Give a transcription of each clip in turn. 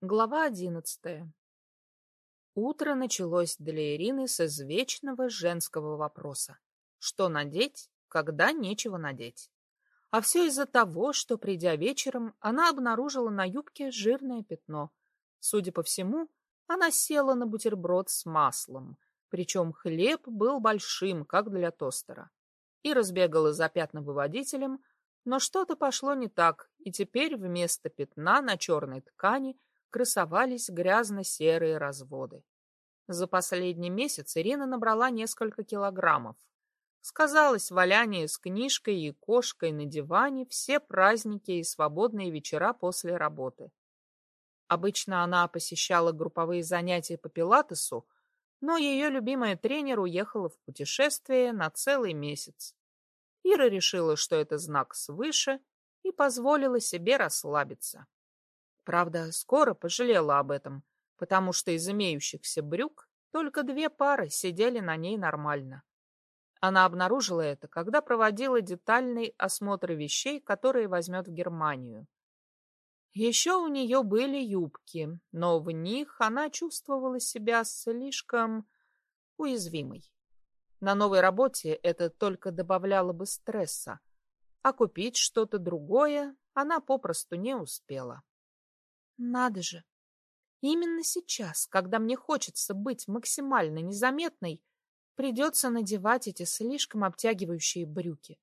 Глава одиннадцатая. Утро началось для Ирины с извечного женского вопроса. Что надеть, когда нечего надеть? А все из-за того, что, придя вечером, она обнаружила на юбке жирное пятно. Судя по всему, она села на бутерброд с маслом, причем хлеб был большим, как для тостера, и разбегала за пятновыводителем, но что-то пошло не так, и теперь вместо пятна на черной ткани – красовались грязно-серые разводы. За последний месяц Ирина набрала несколько килограммов. Сказалось валяние с книжкой и кошкой на диване все праздники и свободные вечера после работы. Обычно она посещала групповые занятия по пилатесу, но ее любимая тренер уехала в путешествие на целый месяц. Ира решила, что это знак свыше, и позволила себе расслабиться. Правда, скоро пожалела об этом, потому что из имеющихся брюк только две пары сидели на ней нормально. Она обнаружила это, когда проводила детальный осмотр вещей, которые возьмет в Германию. Еще у нее были юбки, но в них она чувствовала себя слишком уязвимой. На новой работе это только добавляло бы стресса, а купить что-то другое она попросту не успела. Надо же. Именно сейчас, когда мне хочется быть максимально незаметной, придется надевать эти слишком обтягивающие брюки.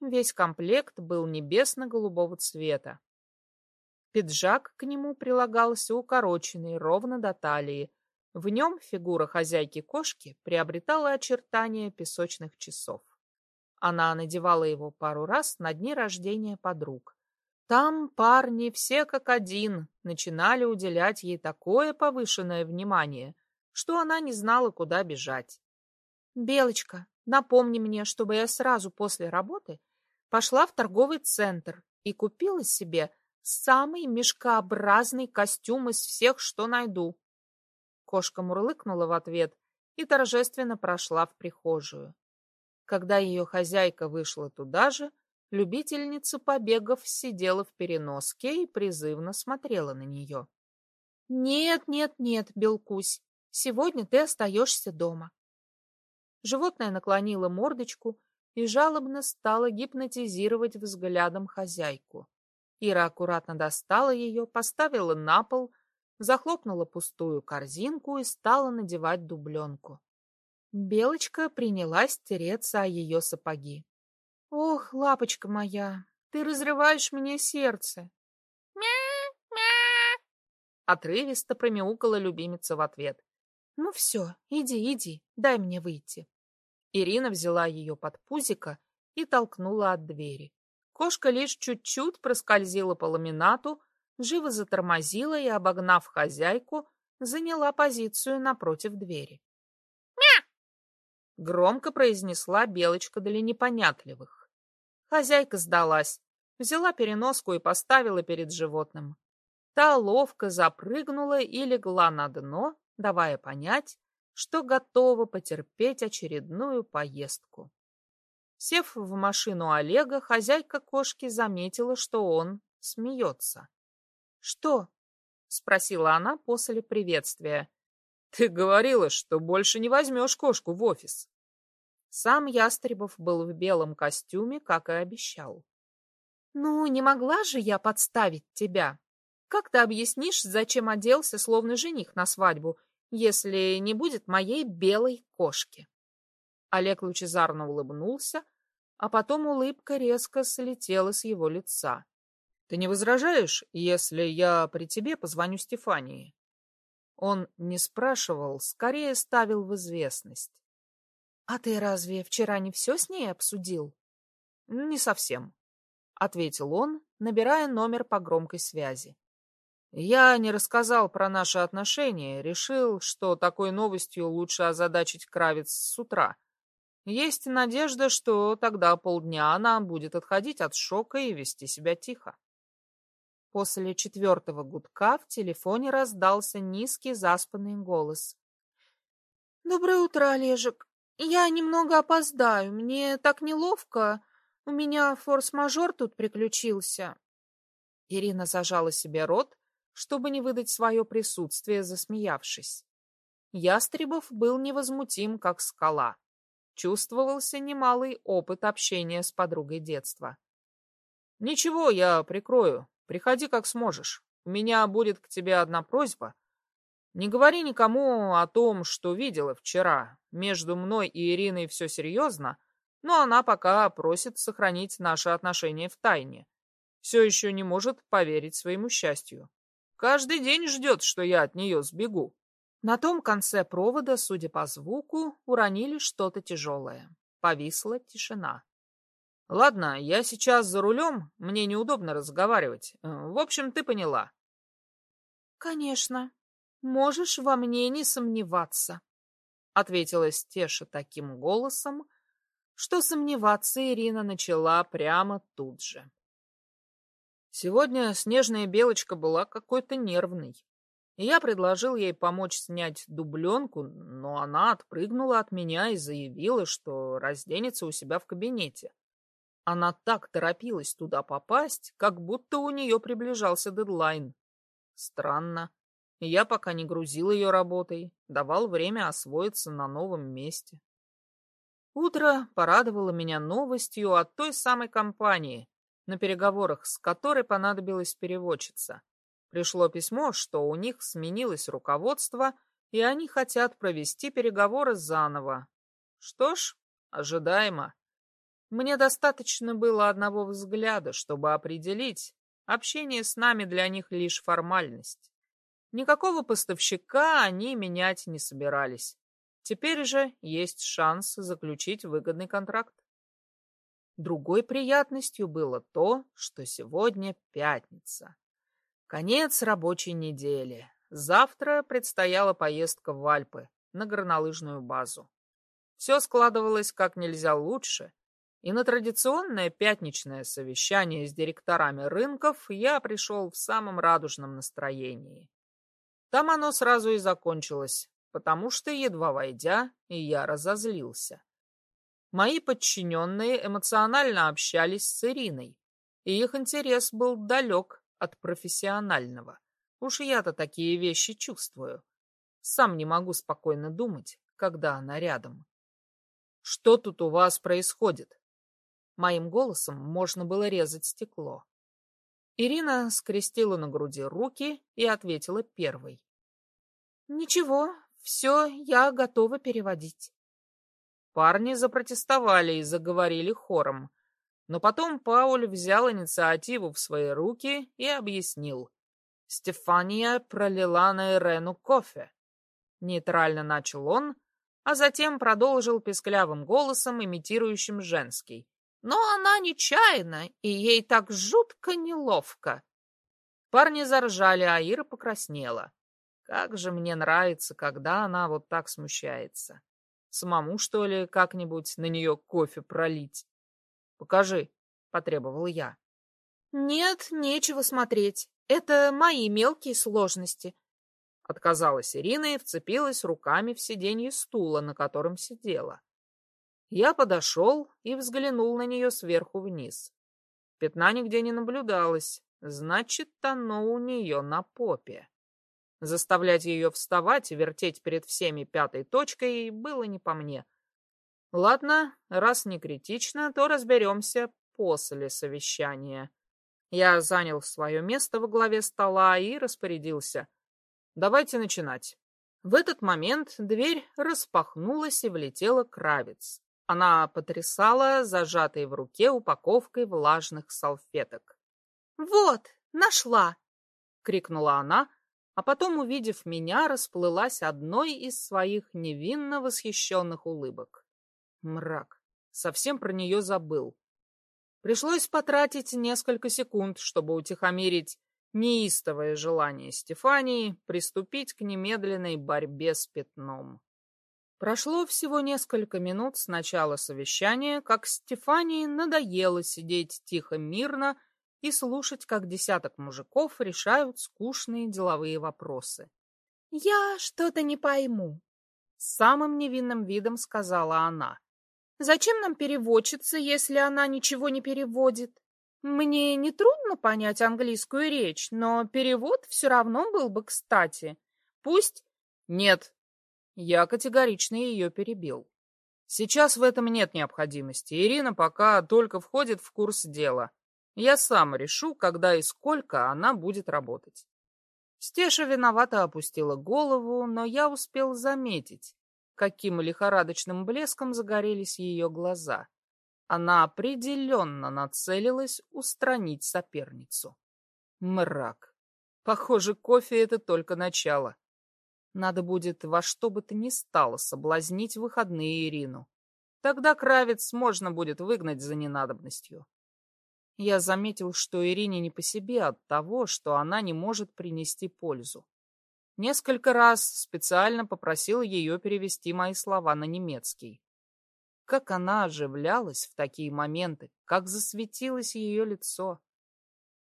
Весь комплект был небесно-голубого цвета. Пиджак к нему прилагался укороченный, ровно до талии. В нем фигура хозяйки-кошки приобретала очертания песочных часов. Она надевала его пару раз на дни рождения подруг. Там парни все как один начинали уделять ей такое повышенное внимание, что она не знала, куда бежать. «Белочка, напомни мне, чтобы я сразу после работы пошла в торговый центр и купила себе самый мешкообразный костюм из всех, что найду». Кошка мурлыкнула в ответ и торжественно прошла в прихожую. Когда ее хозяйка вышла туда же, Любительница побегов сидела в переноске и призывно смотрела на нее. «Нет, нет, нет, Белкусь, сегодня ты остаешься дома». Животное наклонило мордочку и жалобно стало гипнотизировать взглядом хозяйку. Ира аккуратно достала ее, поставила на пол, захлопнула пустую корзинку и стала надевать дубленку. Белочка принялась тереться о ее сапоги. Ох, лапочка моя, ты разрываешь мне сердце. Мя-мя! Отрывисто промяукала любимица в ответ. Ну все, иди, иди, дай мне выйти. Ирина взяла ее под пузико и толкнула от двери. Кошка лишь чуть-чуть проскользила по ламинату, живо затормозила и, обогнав хозяйку, заняла позицию напротив двери. «Мя!» — громко произнесла Белочка для непонятливых. Хозяйка сдалась, взяла переноску и поставила перед животным. Та ловко запрыгнула и легла на дно, давая понять, что готова потерпеть очередную поездку. Сев в машину Олега, хозяйка кошки заметила, что он смеется. — Что? — спросила она после приветствия. — Ты говорила, что больше не возьмешь кошку в офис. Сам Ястребов был в белом костюме, как и обещал. «Ну, не могла же я подставить тебя? Как ты объяснишь, зачем оделся, словно жених на свадьбу, если не будет моей белой кошки?» Олег лучезарно улыбнулся, а потом улыбка резко слетела с его лица. «Ты не возражаешь, если я при тебе позвоню Стефании?» Он не спрашивал, скорее ставил в известность. «А ты разве вчера не все с ней обсудил?» «Не совсем», — ответил он, набирая номер по громкой связи. «Я не рассказал про наши отношения, решил, что такой новостью лучше озадачить Кравец с утра. Есть надежда, что тогда полдня она будет отходить от шока и вести себя тихо». После четвертого гудка в телефоне раздался низкий заспанный голос. «Доброе утро, Олежек. Я немного опоздаю, мне так неловко. У меня форс-мажор тут приключился. Ирина зажала себе рот, чтобы не выдать свое присутствие, засмеявшись. Ястребов был невозмутим, как скала. Чувствовался немалый опыт общения с подругой детства. «Ничего, я прикрою. Приходи, как сможешь. У меня будет к тебе одна просьба. Не говори никому о том, что видела вчера. Между мной и Ириной все серьезно, но она пока просит сохранить наши отношения в тайне. Все еще не может поверить своему счастью. Каждый день ждет, что я от нее сбегу. На том конце провода, судя по звуку, уронили что-то тяжелое. Повисла тишина. Ладно, я сейчас за рулем, мне неудобно разговаривать. Э, в общем, ты поняла. Конечно. Можешь во мне не сомневаться, ответила Стеша таким голосом, что сомневаться Ирина начала прямо тут же. Сегодня снежная белочка была какой-то нервной. И я предложил ей помочь снять дубленку, но она отпрыгнула от меня и заявила, что разденется у себя в кабинете. Она так торопилась туда попасть, как будто у нее приближался дедлайн. Странно. Я пока не грузил ее работой, давал время освоиться на новом месте. Утро порадовало меня новостью от той самой компании, на переговорах с которой понадобилась переводчица. Пришло письмо, что у них сменилось руководство, и они хотят провести переговоры заново. Что ж, ожидаемо. Мне достаточно было одного взгляда, чтобы определить, общение с нами для них лишь формальность. Никакого поставщика они менять не собирались. Теперь же есть шанс заключить выгодный контракт. Другой приятностью было то, что сегодня пятница. Конец рабочей недели. Завтра предстояла поездка в Альпы на горнолыжную базу. Все складывалось как нельзя лучше, и на традиционное пятничное совещание с директорами рынков я пришел в самом радужном настроении. Там оно сразу и закончилось, потому что, едва войдя, я разозлился. Мои подчиненные эмоционально общались с Ириной, и их интерес был далек от профессионального. Уж я-то такие вещи чувствую. Сам не могу спокойно думать, когда она рядом. «Что тут у вас происходит?» Моим голосом можно было резать стекло. Ирина скрестила на груди руки и ответила первой. «Ничего, все, я готова переводить. Парни запротестовали и заговорили хором. Но потом Пауль взял инициативу в свои руки и объяснил. Стефания пролила на Ирену кофе. Нейтрально начал он, а затем продолжил песклявым голосом, имитирующим женский. Но она нечаянно, и ей так жутко неловко. Парни заржали, а Ира покраснела. Как же мне нравится, когда она вот так смущается. Самому, что ли, как-нибудь на нее кофе пролить? Покажи, — потребовал я. Нет, нечего смотреть. Это мои мелкие сложности. Отказалась Ирина и вцепилась руками в сиденье стула, на котором сидела. Я подошел и взглянул на нее сверху вниз. Пятна нигде не наблюдалось, значит, оно у нее на попе. Заставлять ее вставать и вертеть перед всеми пятой точкой было не по мне. Ладно, раз не критично, то разберемся после совещания. Я занял свое место во главе стола и распорядился. Давайте начинать. В этот момент дверь распахнулась и влетела Кравец. Она потрясала зажатой в руке упаковкой влажных салфеток. «Вот, нашла!» — крикнула она, а потом, увидев меня, расплылась одной из своих невинно восхищенных улыбок. Мрак. Совсем про нее забыл. Пришлось потратить несколько секунд, чтобы утихомирить неистовое желание Стефании приступить к немедленной борьбе с пятном. Прошло всего несколько минут с начала совещания, как Стефании надоело сидеть тихо-мирно и слушать, как десяток мужиков решают скучные деловые вопросы. «Я что-то не пойму», — самым невинным видом сказала она. «Зачем нам переводчица, если она ничего не переводит?» Мне не трудно понять английскую речь, но перевод все равно был бы кстати. Пусть... Нет. Я категорично ее перебил. Сейчас в этом нет необходимости. Ирина пока только входит в курс дела. Я сам решу, когда и сколько она будет работать. Стеша виновато опустила голову, но я успел заметить, каким лихорадочным блеском загорелись ее глаза. Она определенно нацелилась устранить соперницу. Мрак. Похоже, кофе — это только начало. Надо будет во что бы то ни стало соблазнить выходные Ирину. Тогда Кравец можно будет выгнать за ненадобностью. Я заметил, что Ирине не по себе от того, что она не может принести пользу. Несколько раз специально попросил ее перевести мои слова на немецкий. Как она оживлялась в такие моменты, как засветилось ее лицо.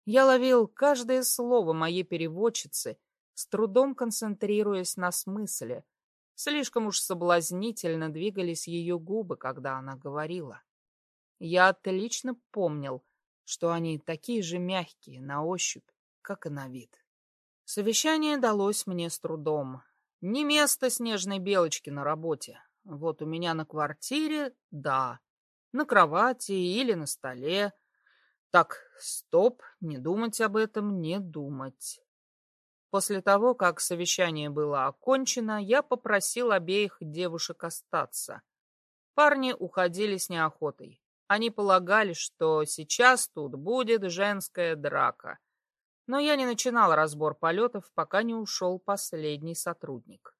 Я ловил каждое слово моей переводчицы, с трудом концентрируясь на смысле. Слишком уж соблазнительно двигались ее губы, когда она говорила. Я отлично помнил, что они такие же мягкие на ощупь, как и на вид. Совещание далось мне с трудом. Не место снежной белочки на работе. Вот у меня на квартире — да. На кровати или на столе. Так, стоп, не думать об этом, не думать. После того, как совещание было окончено, я попросил обеих девушек остаться. Парни уходили с неохотой. Они полагали, что сейчас тут будет женская драка. Но я не начинал разбор полетов, пока не ушел последний сотрудник.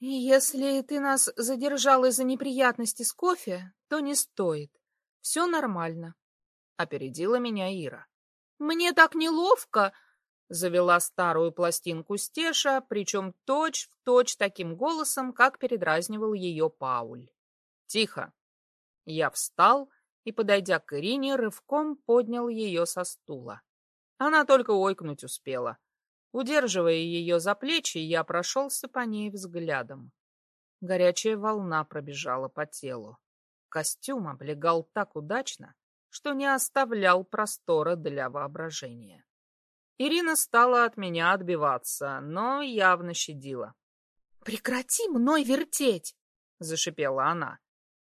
«Если ты нас задержал из-за неприятности с кофе, то не стоит. Все нормально», — опередила меня Ира. «Мне так неловко!» — завела старую пластинку Стеша, причем точь-в-точь точь таким голосом, как передразнивал ее Пауль. «Тихо!» Я встал и, подойдя к Ирине, рывком поднял ее со стула. Она только ойкнуть успела. Удерживая ее за плечи, я прошелся по ней взглядом. Горячая волна пробежала по телу. Костюм облегал так удачно, что не оставлял простора для воображения. Ирина стала от меня отбиваться, но явно щадила. «Прекрати мной вертеть!» — зашипела она.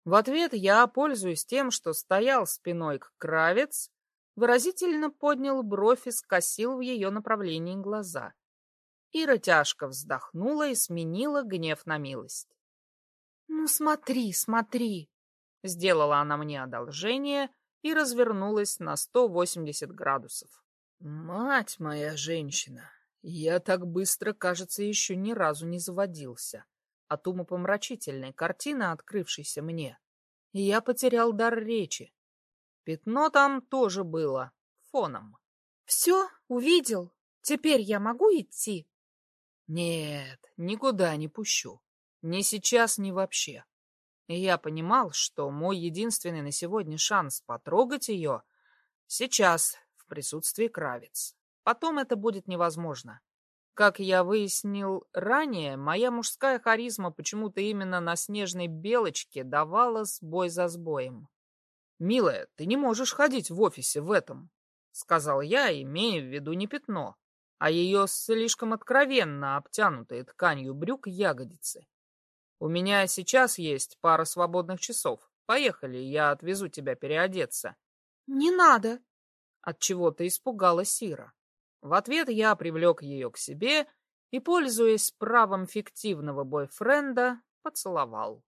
В ответ я, пользуясь тем, что стоял спиной к кравец, выразительно поднял бровь и скосил в ее направлении глаза. Ира тяжко вздохнула и сменила гнев на милость. «Ну смотри, смотри!» Сделала она мне одолжение и развернулась на сто восемьдесят градусов. «Мать моя женщина! Я так быстро, кажется, еще ни разу не заводился от умопомрачительной картины, открывшейся мне. Я потерял дар речи. Пятно там тоже было, фоном. «Все, увидел. Теперь я могу идти?» «Нет, никуда не пущу. Ни сейчас, ни вообще». Я понимал, что мой единственный на сегодня шанс потрогать ее сейчас присутствии Кравец. Потом это будет невозможно. Как я выяснил ранее, моя мужская харизма почему-то именно на снежной белочке давала сбой за сбоем. «Милая, ты не можешь ходить в офисе в этом», — сказал я, имея в виду не пятно, а ее слишком откровенно обтянутые тканью брюк ягодицы. «У меня сейчас есть пара свободных часов. Поехали, я отвезу тебя переодеться». «Не надо!» От чего то испугалась Сира. В ответ я привлек ее к себе и, пользуясь правом фиктивного бойфренда, поцеловал.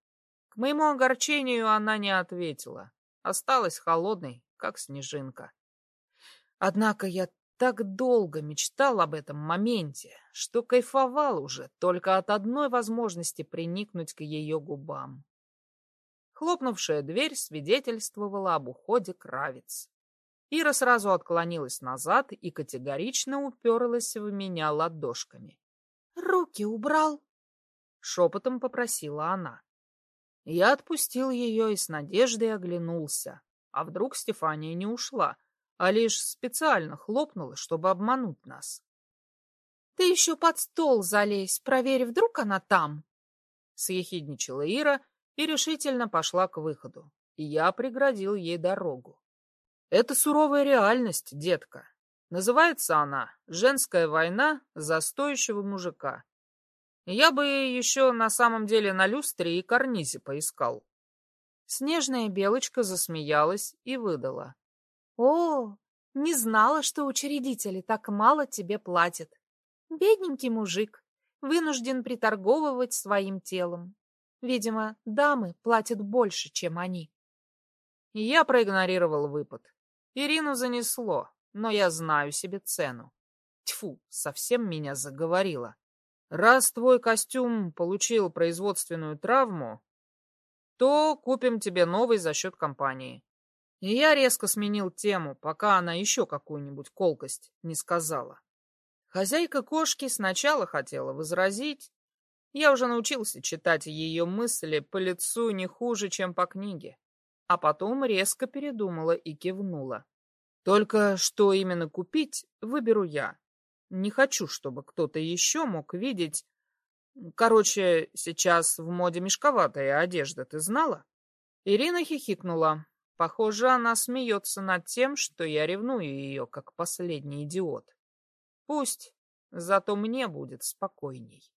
К моему огорчению она не ответила, осталась холодной, как снежинка. Однако я так долго мечтал об этом моменте, что кайфовал уже только от одной возможности приникнуть к ее губам. Хлопнувшая дверь свидетельствовала об уходе Кравец. Ира сразу отклонилась назад и категорично уперлась в меня ладошками. «Руки убрал!» — шепотом попросила она. Я отпустил ее и с надеждой оглянулся. А вдруг Стефания не ушла, а лишь специально хлопнула, чтобы обмануть нас? — Ты еще под стол залезь, проверь, вдруг она там. Съехидничала Ира и решительно пошла к выходу, и я преградил ей дорогу. Это суровая реальность, детка. Называется она «Женская война за стоящего мужика». Я бы еще на самом деле на люстре и карнизе поискал. Снежная белочка засмеялась и выдала. — О, не знала, что учредители так мало тебе платят. Бедненький мужик, вынужден приторговывать своим телом. Видимо, дамы платят больше, чем они. Я проигнорировал выпад. Ирину занесло, но я знаю себе цену. Тьфу, совсем меня заговорило. Раз твой костюм получил производственную травму, то купим тебе новый за счет компании. И я резко сменил тему, пока она еще какую-нибудь колкость не сказала. Хозяйка кошки сначала хотела возразить. Я уже научился читать ее мысли по лицу не хуже, чем по книге. А потом резко передумала и кивнула. Только что именно купить, выберу я. Не хочу, чтобы кто-то еще мог видеть... Короче, сейчас в моде мешковатая одежда, ты знала? Ирина хихикнула. Похоже, она смеется над тем, что я ревную ее, как последний идиот. Пусть, зато мне будет спокойней.